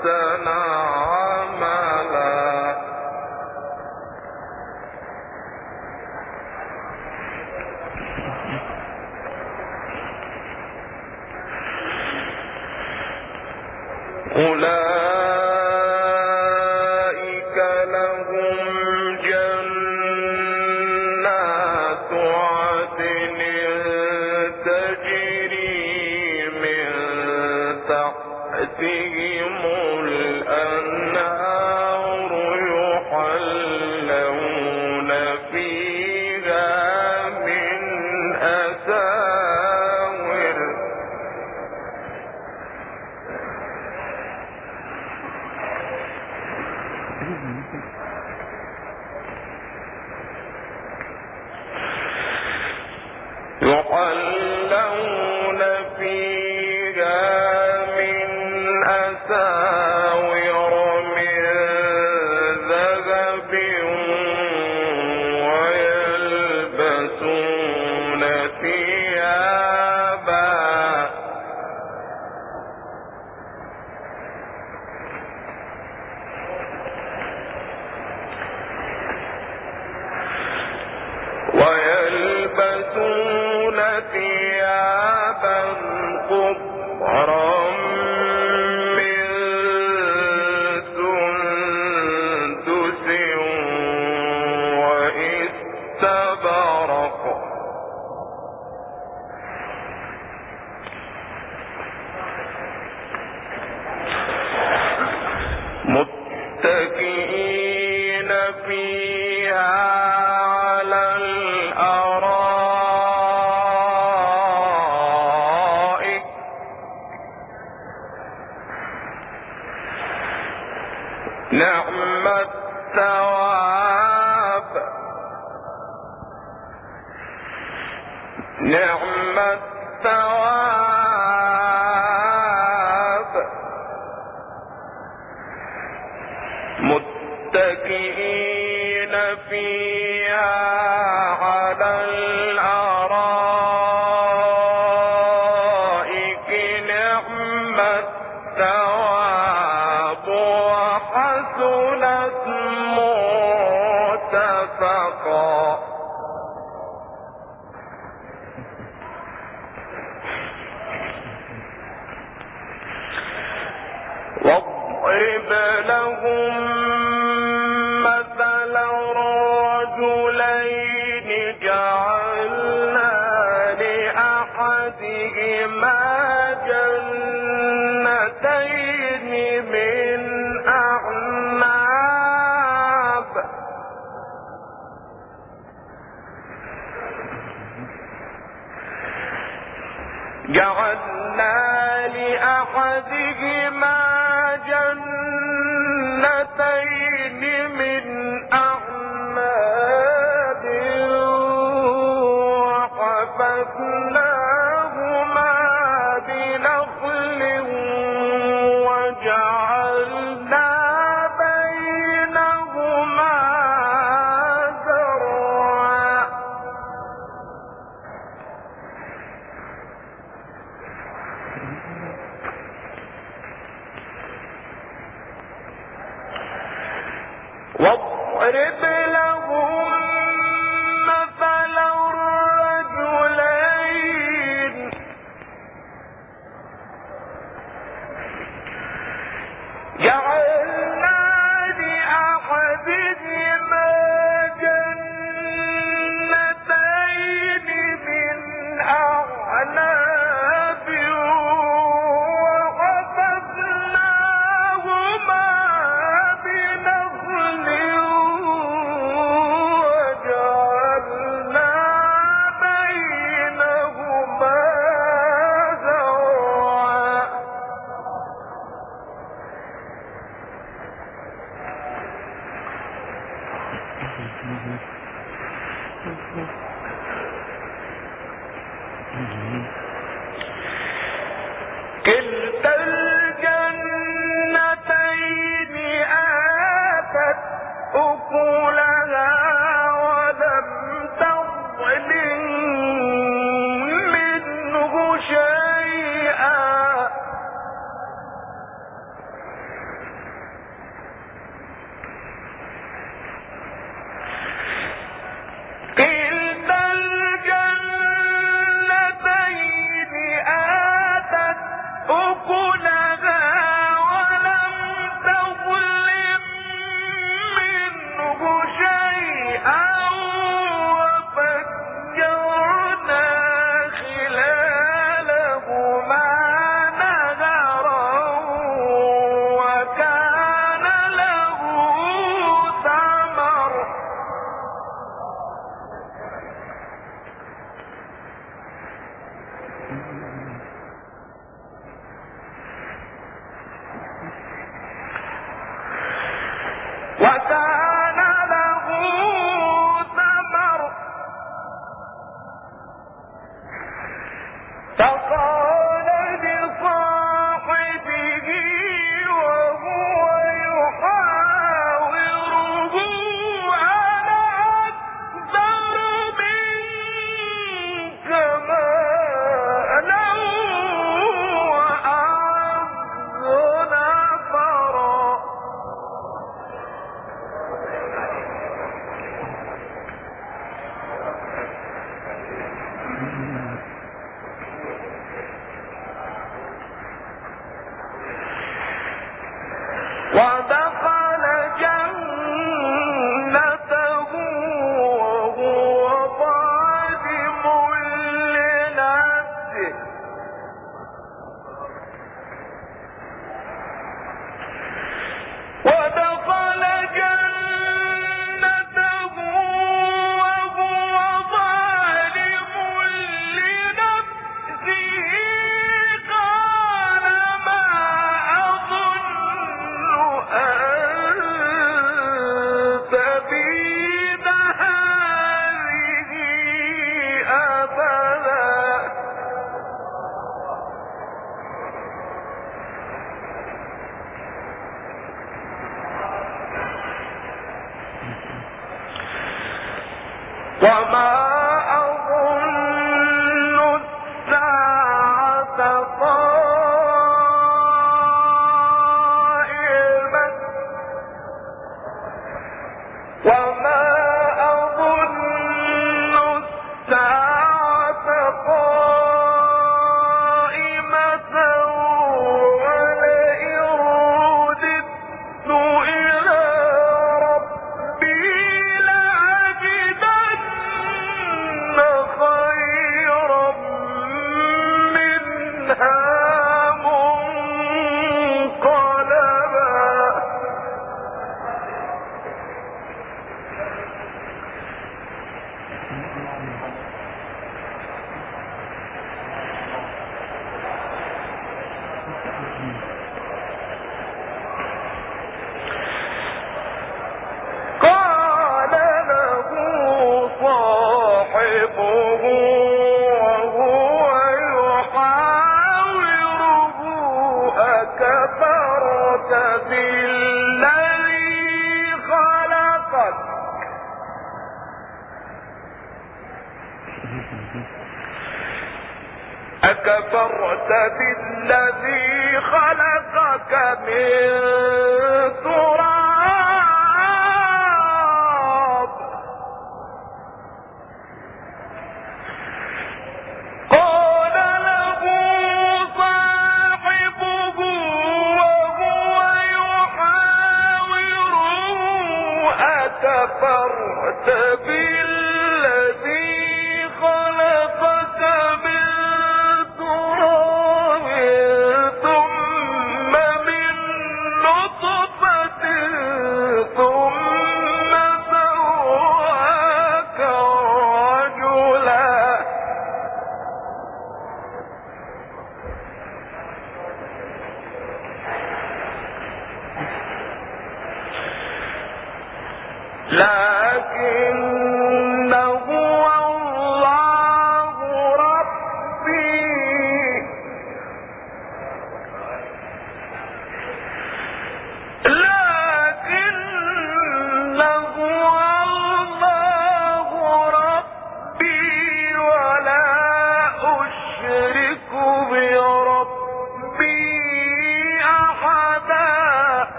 أحسن يحلون لهم أكفرت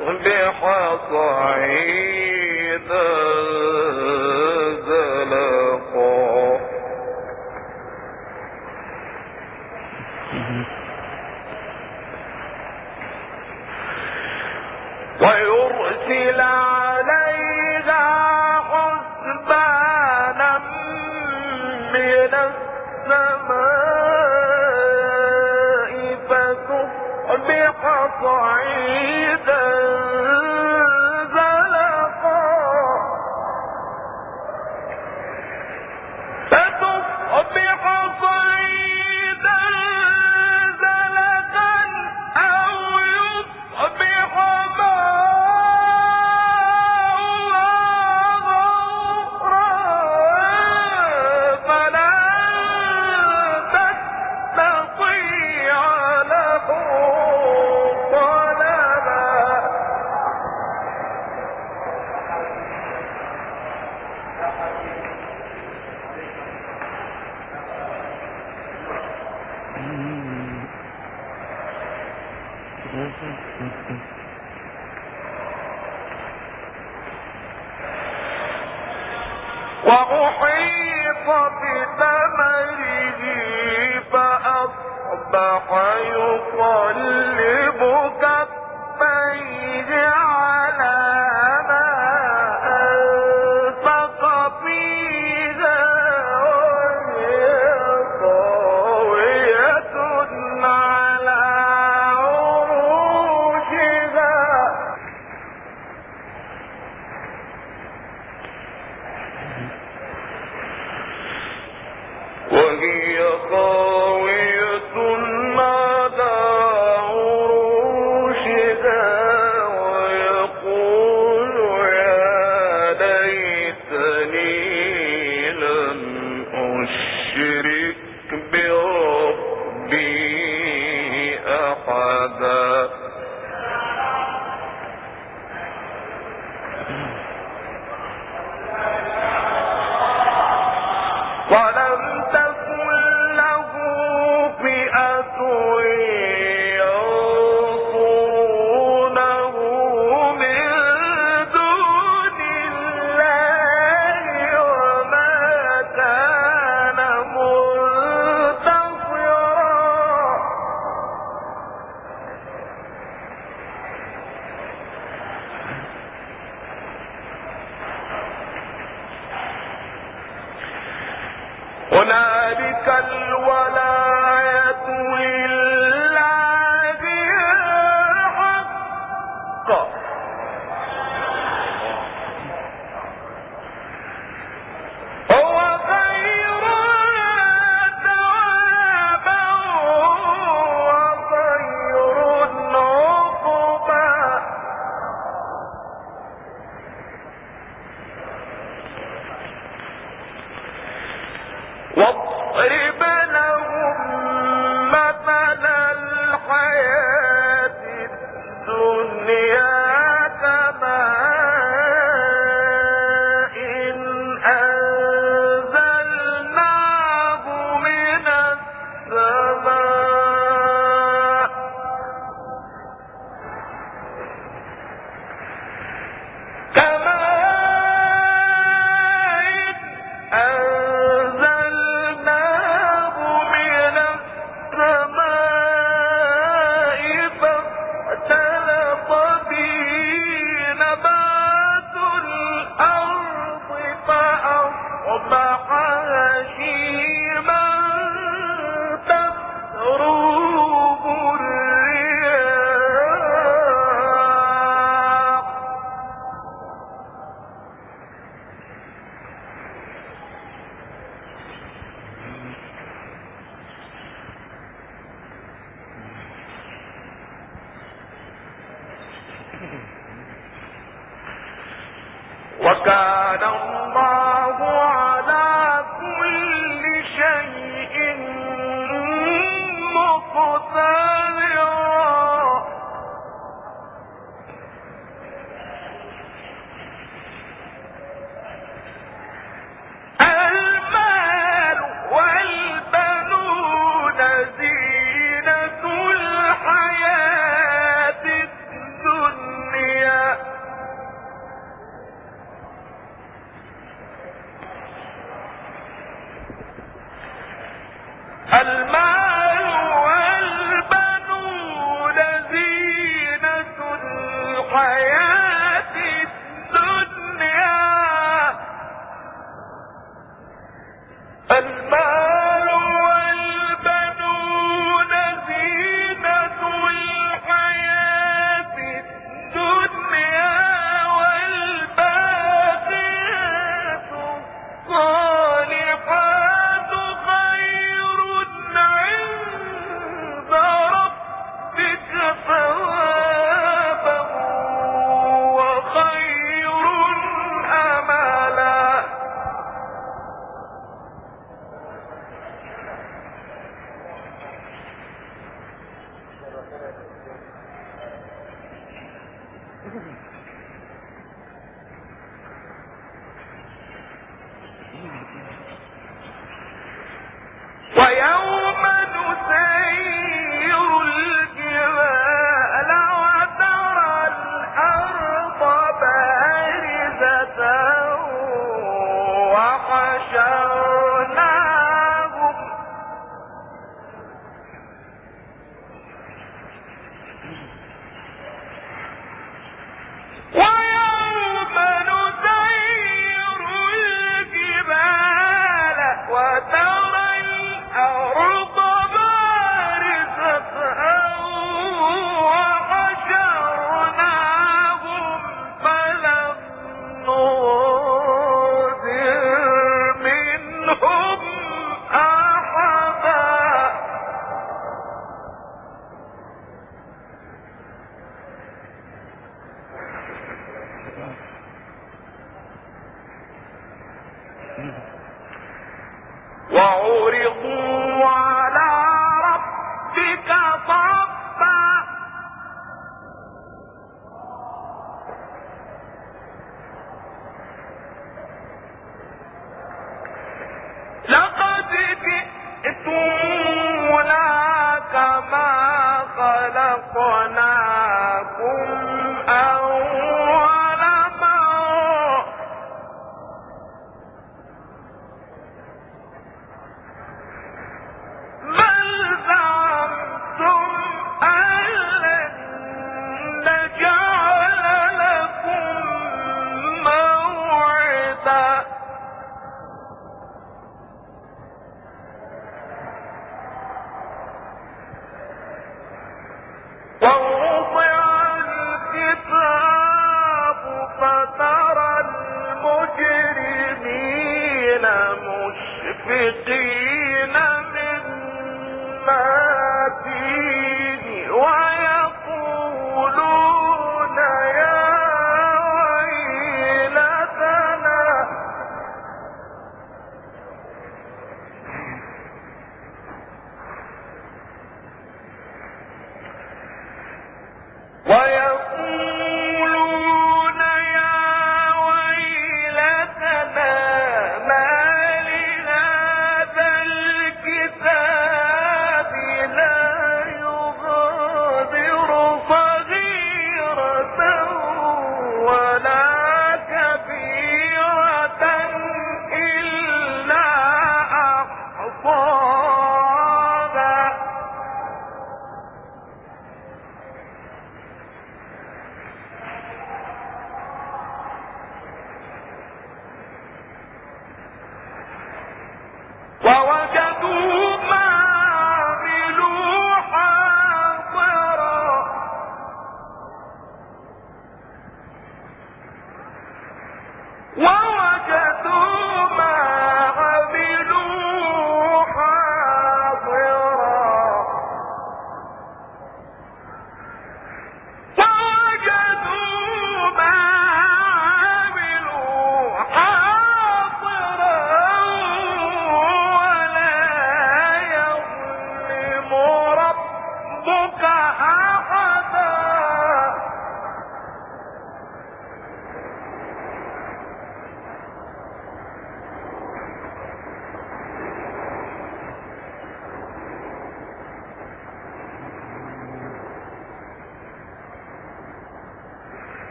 وهي خاوية على يا وكان الله وعرضوا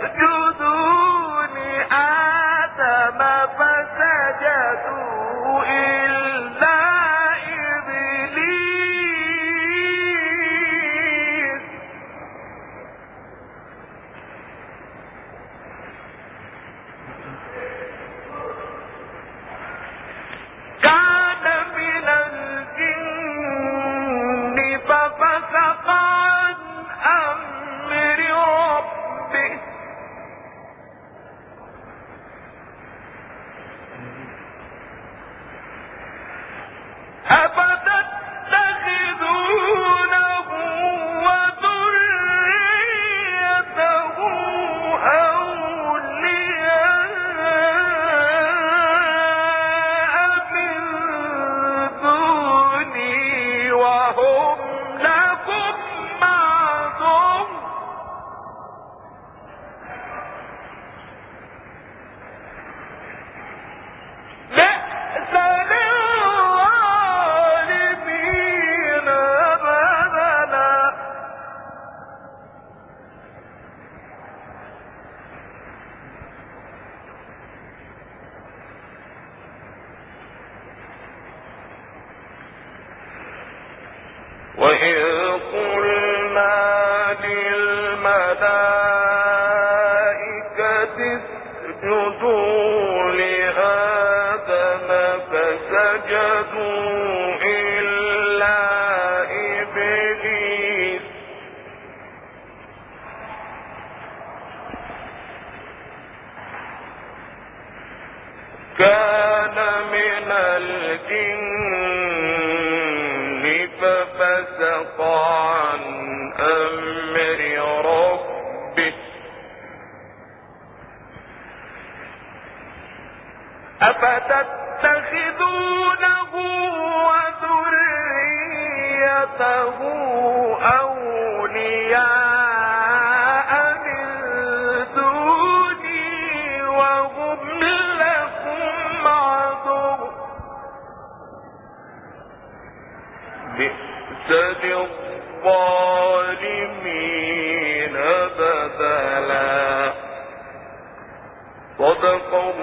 Do. كان من الجن للظالمين بدلا. صدق الله